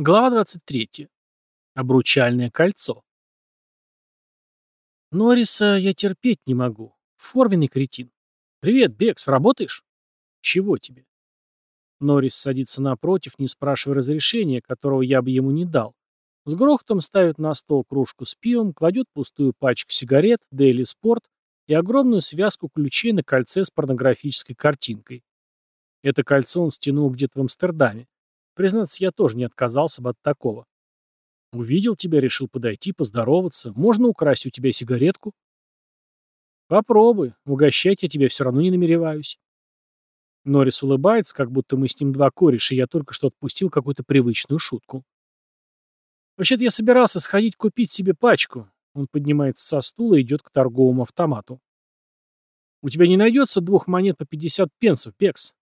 Глава 23. Обручальное кольцо. Норриса я терпеть не могу. Форменный кретин. Привет, Бекс, работаешь? Чего тебе? Норрис садится напротив, не спрашивая разрешения, которого я бы ему не дал. С грохотом ставит на стол кружку с пивом, кладет пустую пачку сигарет, Daily Sport и огромную связку ключей на кольце с порнографической картинкой. Это кольцо он стянул где-то в Амстердаме. Признаться, я тоже не отказался бы от такого. Увидел тебя, решил подойти, поздороваться. Можно украсть у тебя сигаретку? Попробуй. Угощать я тебя все равно не намереваюсь. Норрис улыбается, как будто мы с ним два кореша, и я только что отпустил какую-то привычную шутку. Вообще-то я собирался сходить купить себе пачку. Он поднимается со стула и идет к торговому автомату. У тебя не найдется двух монет по 50 пенсов, Пекс?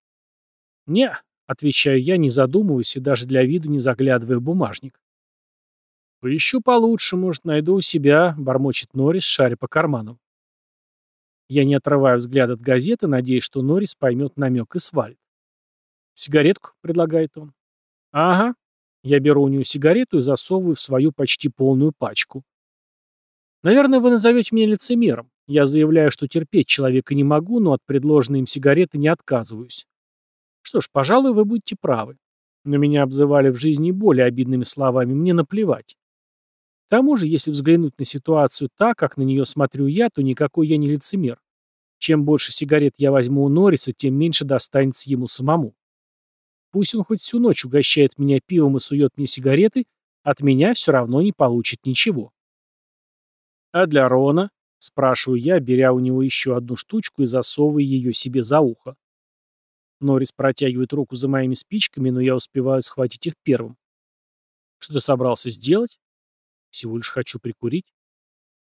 Не, Отвечаю я, не задумываясь и даже для виду не заглядывая в бумажник. «Поищу получше, может, найду у себя», — бормочет Норрис, шаря по карманам. Я не отрываю взгляд от газеты, надеясь, что Норрис поймет намек и свалит. «Сигаретку?» — предлагает он. «Ага». Я беру у него сигарету и засовываю в свою почти полную пачку. «Наверное, вы назовете меня лицемером. Я заявляю, что терпеть человека не могу, но от предложенной им сигареты не отказываюсь. Что ж, пожалуй, вы будете правы. Но меня обзывали в жизни более обидными словами, мне наплевать. К тому же, если взглянуть на ситуацию так, как на нее смотрю я, то никакой я не лицемер. Чем больше сигарет я возьму у Норриса, тем меньше достанется ему самому. Пусть он хоть всю ночь угощает меня пивом и сует мне сигареты, от меня все равно не получит ничего. «А для Рона?» — спрашиваю я, беря у него еще одну штучку и засовывая ее себе за ухо. Норрис протягивает руку за моими спичками, но я успеваю схватить их первым. Что ты собрался сделать? Всего лишь хочу прикурить.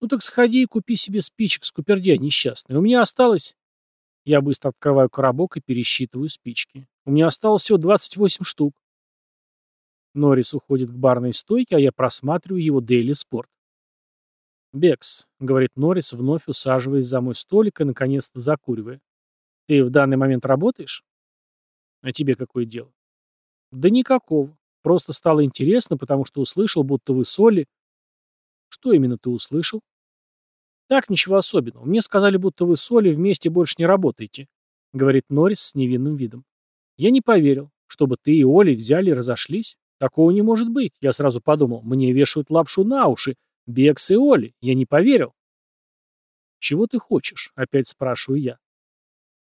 Ну так сходи и купи себе спичек, скупердя несчастный. У меня осталось... Я быстро открываю коробок и пересчитываю спички. У меня осталось всего 28 штук. Норрис уходит к барной стойке, а я просматриваю его Daily Sport. «Бекс», — говорит Норрис, вновь усаживаясь за мой столик и наконец-то закуривая. «Ты в данный момент работаешь?» А тебе какое дело? Да никакого. Просто стало интересно, потому что услышал, будто вы соли. Что именно ты услышал? Так, ничего особенного. Мне сказали, будто вы соли вместе больше не работаете, говорит Норрис с невинным видом. Я не поверил, чтобы ты и Оли взяли и разошлись. Такого не может быть. Я сразу подумал, мне вешают лапшу на уши. Бекс и Оли. Я не поверил. Чего ты хочешь? Опять спрашиваю я.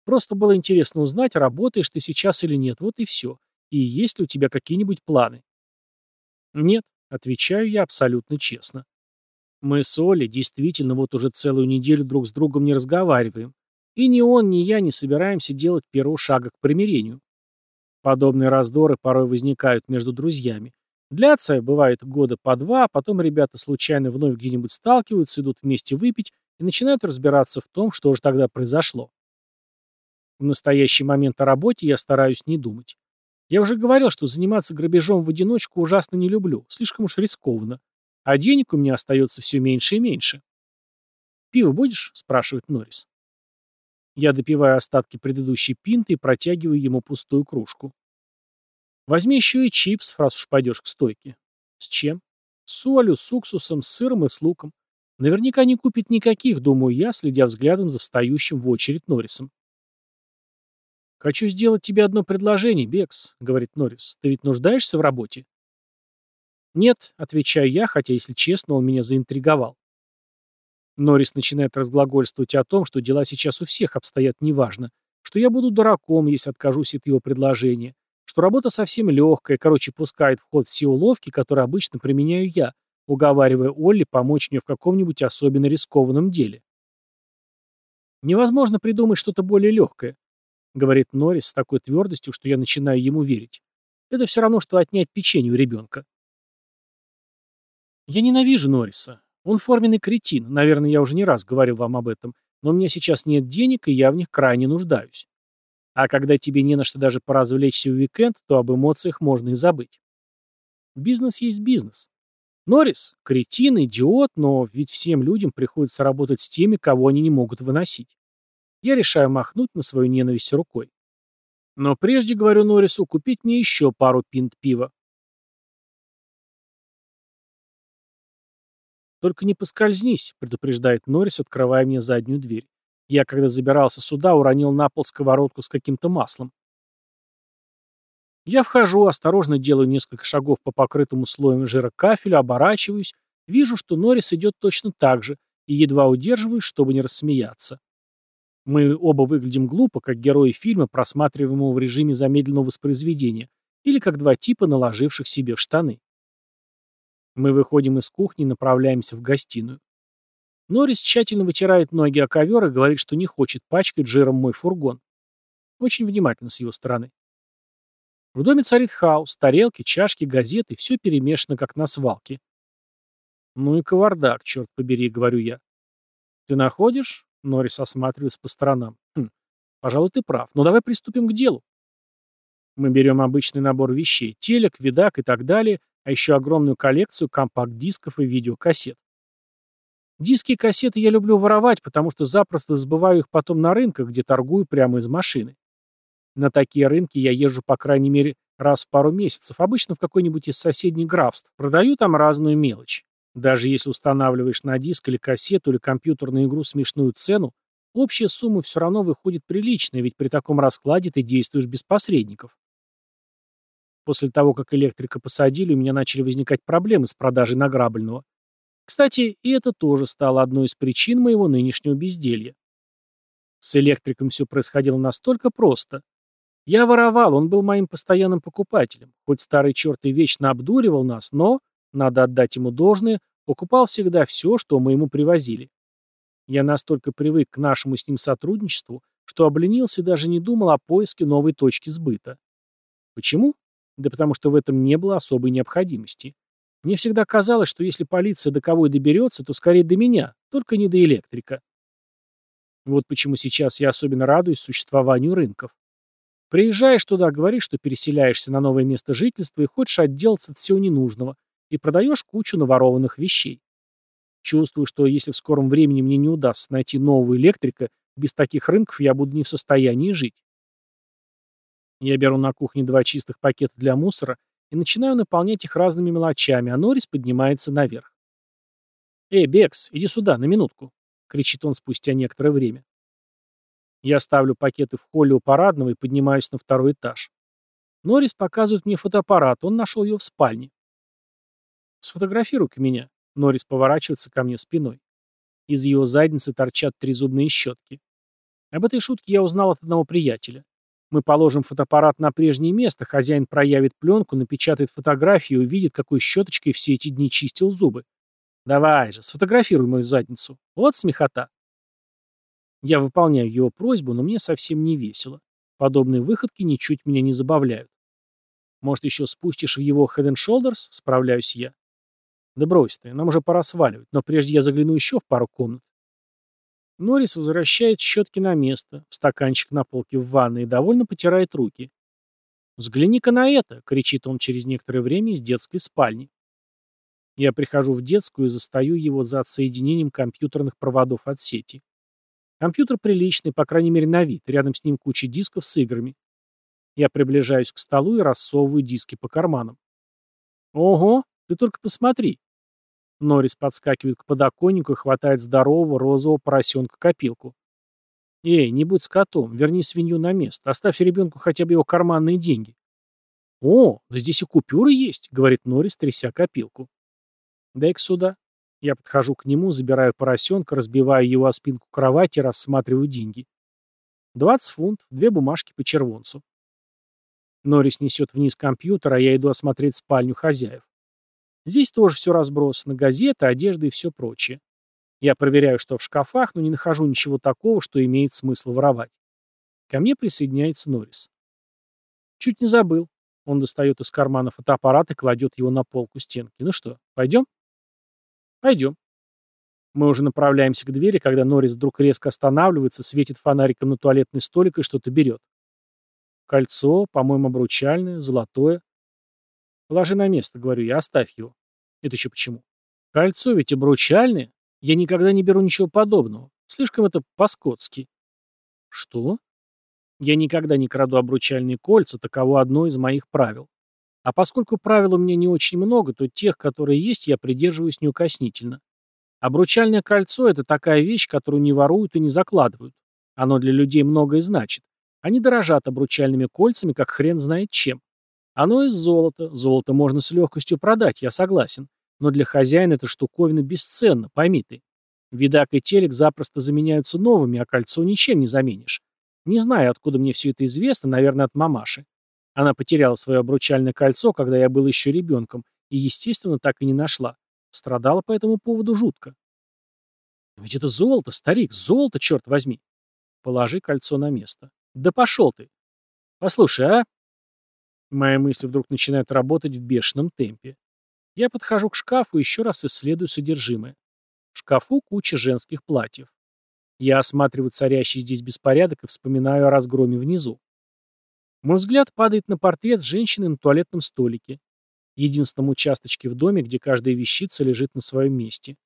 Просто было интересно узнать, работаешь ты сейчас или нет, вот и все. И есть ли у тебя какие-нибудь планы? Нет, отвечаю я абсолютно честно. Мы с Олей действительно вот уже целую неделю друг с другом не разговариваем. И ни он, ни я не собираемся делать первого шага к примирению. Подобные раздоры порой возникают между друзьями. Длятся, бывает, года по два, а потом ребята случайно вновь где-нибудь сталкиваются, идут вместе выпить и начинают разбираться в том, что же тогда произошло. В настоящий момент о работе я стараюсь не думать. Я уже говорил, что заниматься грабежом в одиночку ужасно не люблю, слишком уж рискованно. А денег у меня остается все меньше и меньше. «Пиво будешь?» – спрашивает Норрис. Я допиваю остатки предыдущей пинты и протягиваю ему пустую кружку. Возьми еще и чипс, раз уж пойдешь к стойке. С чем? С солью, с уксусом, с сыром и с луком. Наверняка не купит никаких, думаю я, следя взглядом за встающим в очередь Норрисом. «Хочу сделать тебе одно предложение, Бекс», — говорит Норрис. «Ты ведь нуждаешься в работе?» «Нет», — отвечаю я, хотя, если честно, он меня заинтриговал. Норрис начинает разглагольствовать о том, что дела сейчас у всех обстоят неважно, что я буду дураком, если откажусь от его предложения, что работа совсем легкая, короче, пускает в ход все уловки, которые обычно применяю я, уговаривая Олли помочь мне в каком-нибудь особенно рискованном деле. Невозможно придумать что-то более легкое говорит Норрис с такой твердостью, что я начинаю ему верить. Это все равно, что отнять печенье у ребенка. Я ненавижу Норриса. Он форменный кретин. Наверное, я уже не раз говорил вам об этом. Но у меня сейчас нет денег, и я в них крайне нуждаюсь. А когда тебе не на что даже поразвлечься в уикенд, то об эмоциях можно и забыть. Бизнес есть бизнес. Норрис – кретин, идиот, но ведь всем людям приходится работать с теми, кого они не могут выносить я решаю махнуть на свою ненависть рукой. Но прежде, говорю Норрису, купить мне еще пару пинт пива. «Только не поскользнись», — предупреждает Норрис, открывая мне заднюю дверь. Я, когда забирался сюда, уронил на пол сковородку с каким-то маслом. Я вхожу, осторожно делаю несколько шагов по покрытому слоем жира кафелю, оборачиваюсь, вижу, что Норрис идет точно так же, и едва удерживаюсь, чтобы не рассмеяться. Мы оба выглядим глупо, как герои фильма, просматриваемого в режиме замедленного воспроизведения, или как два типа, наложивших себе в штаны. Мы выходим из кухни и направляемся в гостиную. Норрис тщательно вытирает ноги о ковер и говорит, что не хочет пачкать жиром мой фургон. Очень внимательно с его стороны. В доме царит хаос, тарелки, чашки, газеты, все перемешано, как на свалке. Ну и кавардак, черт побери, говорю я. Ты находишь? Норрис осматривается по сторонам. Хм, пожалуй, ты прав. Но давай приступим к делу. Мы берем обычный набор вещей, телек, видак и так далее, а еще огромную коллекцию компакт-дисков и видеокассет. Диски и кассеты я люблю воровать, потому что запросто сбываю их потом на рынках, где торгую прямо из машины. На такие рынки я езжу по крайней мере раз в пару месяцев, обычно в какой-нибудь из соседних графств. Продаю там разную мелочь. Даже если устанавливаешь на диск или кассету или компьютерную игру смешную цену, общая сумма все равно выходит приличная, ведь при таком раскладе ты действуешь без посредников. После того, как электрика посадили, у меня начали возникать проблемы с продажей награбленного. Кстати, и это тоже стало одной из причин моего нынешнего безделья. С электриком все происходило настолько просто. Я воровал, он был моим постоянным покупателем. Хоть старый черт и вечно обдуривал нас, но, надо отдать ему должное, покупал всегда все, что мы ему привозили. Я настолько привык к нашему с ним сотрудничеству, что обленился и даже не думал о поиске новой точки сбыта. Почему? Да потому что в этом не было особой необходимости. Мне всегда казалось, что если полиция до кого и доберется, то скорее до меня, только не до электрика. Вот почему сейчас я особенно радуюсь существованию рынков. Приезжаешь туда, говоришь, что переселяешься на новое место жительства и хочешь отделаться от всего ненужного, и продаешь кучу наворованных вещей. Чувствую, что если в скором времени мне не удастся найти нового электрика, без таких рынков я буду не в состоянии жить. Я беру на кухне два чистых пакета для мусора и начинаю наполнять их разными мелочами, а Норрис поднимается наверх. «Эй, Бекс, иди сюда, на минутку», — кричит он спустя некоторое время. Я ставлю пакеты в холле у парадного и поднимаюсь на второй этаж. Норрис показывает мне фотоаппарат, он нашел ее в спальне. «Сфотографируй-ка меня», — Норрис поворачивается ко мне спиной. Из его задницы торчат три зубные щетки. Об этой шутке я узнал от одного приятеля. Мы положим фотоаппарат на прежнее место, хозяин проявит пленку, напечатает фотографии и увидит, какой щеточкой все эти дни чистил зубы. Давай же, сфотографируй мою задницу. Вот смехота. Я выполняю его просьбу, но мне совсем не весело. Подобные выходки ничуть меня не забавляют. Может, еще спустишь в его Head and Shoulders? Справляюсь я. Да брось ты, нам уже пора сваливать, но прежде я загляну еще в пару комнат. Норрис возвращает щетки на место, в стаканчик на полке в ванной и довольно потирает руки. «Взгляни-ка на это!» — кричит он через некоторое время из детской спальни. Я прихожу в детскую и застаю его за отсоединением компьютерных проводов от сети. Компьютер приличный, по крайней мере на вид, рядом с ним куча дисков с играми. Я приближаюсь к столу и рассовываю диски по карманам. «Ого, ты только посмотри!» Норрис подскакивает к подоконнику и хватает здорового розового поросенка-копилку. «Эй, не будь скотом, верни свинью на место, оставь ребенку хотя бы его карманные деньги». «О, да здесь и купюры есть», — говорит Норрис, тряся копилку. «Дай-ка сюда». Я подхожу к нему, забираю поросенка, разбиваю его о спинку кровати рассматриваю деньги. «Двадцать фунтов, две бумажки по червонцу». Норрис несет вниз компьютер, а я иду осмотреть спальню хозяев. Здесь тоже все разбросано, газеты, одежда и все прочее. Я проверяю, что в шкафах, но не нахожу ничего такого, что имеет смысл воровать. Ко мне присоединяется Норрис. Чуть не забыл. Он достает из кармана фотоаппарат и кладет его на полку стенки. Ну что, пойдем? Пойдем. Мы уже направляемся к двери, когда Норрис вдруг резко останавливается, светит фонариком на туалетный столик и что-то берет. Кольцо, по-моему, обручальное, золотое. Положи на место, говорю я, оставь его. Это еще почему? Кольцо ведь обручальное. Я никогда не беру ничего подобного. Слишком это по-скотски. Что? Я никогда не краду обручальные кольца, таково одно из моих правил. А поскольку правил у меня не очень много, то тех, которые есть, я придерживаюсь неукоснительно. Обручальное кольцо – это такая вещь, которую не воруют и не закладывают. Оно для людей многое значит. Они дорожат обручальными кольцами, как хрен знает чем. Оно из золота. Золото можно с легкостью продать, я согласен. Но для хозяина эта штуковина бесценна, пойми ты. Видак и телек запросто заменяются новыми, а кольцо ничем не заменишь. Не знаю, откуда мне все это известно, наверное, от мамаши. Она потеряла свое обручальное кольцо, когда я был еще ребенком, и, естественно, так и не нашла. Страдала по этому поводу жутко. Ведь это золото, старик, золото, черт возьми. Положи кольцо на место. Да пошел ты. Послушай, а? Мои мысли вдруг начинают работать в бешеном темпе. Я подхожу к шкафу и еще раз исследую содержимое. В шкафу куча женских платьев. Я осматриваю царящий здесь беспорядок и вспоминаю о разгроме внизу. Мой взгляд падает на портрет женщины на туалетном столике, единственном участочке в доме, где каждая вещица лежит на своем месте.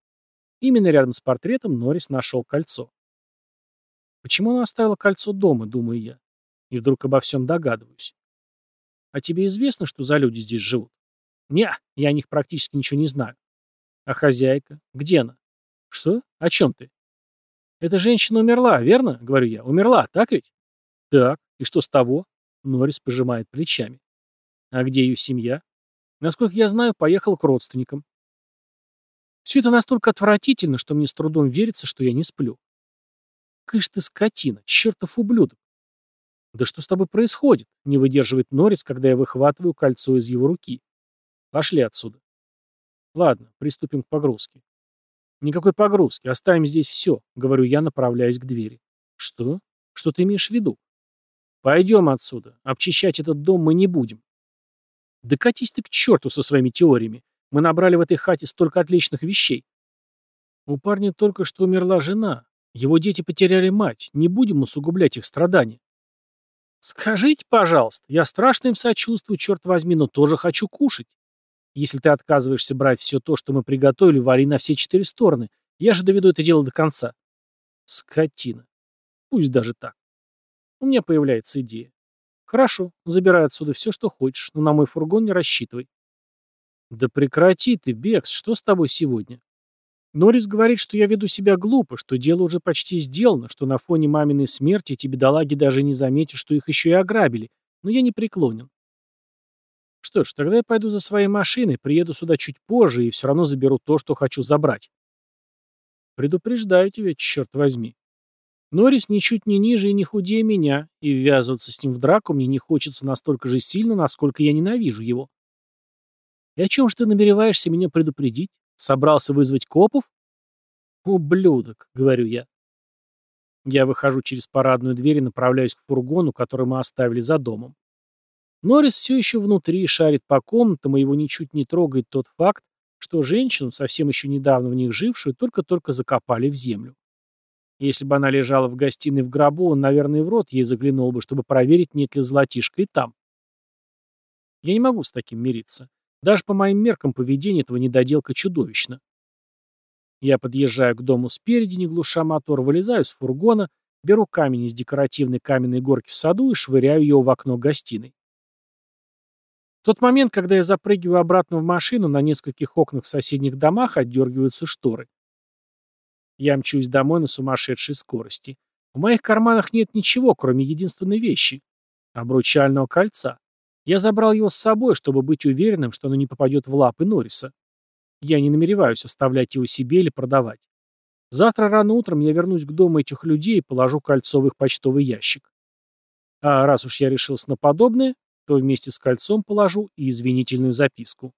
Именно рядом с портретом Норрис нашел кольцо. Почему она оставила кольцо дома, думаю я, и вдруг обо всем догадываюсь. А тебе известно, что за люди здесь живут? Не, я о них практически ничего не знаю. А хозяйка? Где она? Что? О чем ты? Эта женщина умерла, верно? Говорю я. Умерла, так ведь? Так. И что с того? Норрис пожимает плечами. А где ее семья? Насколько я знаю, поехала к родственникам. Все это настолько отвратительно, что мне с трудом верится, что я не сплю. Кыш ты скотина, чертов ублюдок. Да что с тобой происходит? Не выдерживает Норрис, когда я выхватываю кольцо из его руки. Пошли отсюда. Ладно, приступим к погрузке. Никакой погрузки, оставим здесь все, говорю я, направляясь к двери. Что? Что ты имеешь в виду? Пойдем отсюда. Обчищать этот дом мы не будем. Да катись ты к черту со своими теориями. Мы набрали в этой хате столько отличных вещей. У парня только что умерла жена. Его дети потеряли мать. Не будем усугублять их страдания. Скажите, пожалуйста, я страшно им сочувствую, черт возьми, но тоже хочу кушать. Если ты отказываешься брать все то, что мы приготовили, вали на все четыре стороны. Я же доведу это дело до конца. Скотина. Пусть даже так. У меня появляется идея. Хорошо, забирай отсюда все, что хочешь, но на мой фургон не рассчитывай. Да прекрати ты, Бекс, что с тобой сегодня? Норрис говорит, что я веду себя глупо, что дело уже почти сделано, что на фоне маминой смерти эти бедолаги даже не заметят, что их еще и ограбили, но я не преклонен. Что ж, тогда я пойду за своей машиной, приеду сюда чуть позже и все равно заберу то, что хочу забрать. Предупреждаю тебя, черт возьми. Норрис ничуть не ниже и не худее меня, и ввязываться с ним в драку мне не хочется настолько же сильно, насколько я ненавижу его. И о чем же ты намереваешься меня предупредить? Собрался вызвать копов? Ублюдок, говорю я. Я выхожу через парадную дверь и направляюсь к фургону, который мы оставили за домом. Норрис все еще внутри, шарит по комнатам, и его ничуть не трогает тот факт, что женщину, совсем еще недавно в них жившую, только-только закопали в землю. Если бы она лежала в гостиной в гробу, он, наверное, в рот ей заглянул бы, чтобы проверить, нет ли золотишка и там. Я не могу с таким мириться. Даже по моим меркам поведение этого недоделка чудовищно. Я подъезжаю к дому спереди, не глуша мотор, вылезаю из фургона, беру камень из декоративной каменной горки в саду и швыряю его в окно гостиной. В тот момент, когда я запрыгиваю обратно в машину, на нескольких окнах в соседних домах отдергиваются шторы. Я мчусь домой на сумасшедшей скорости. В моих карманах нет ничего, кроме единственной вещи — обручального кольца. Я забрал его с собой, чтобы быть уверенным, что оно не попадет в лапы Норриса. Я не намереваюсь оставлять его себе или продавать. Завтра рано утром я вернусь к дому этих людей и положу кольцо в их почтовый ящик. А раз уж я решился на подобное, то вместе с кольцом положу и извинительную записку.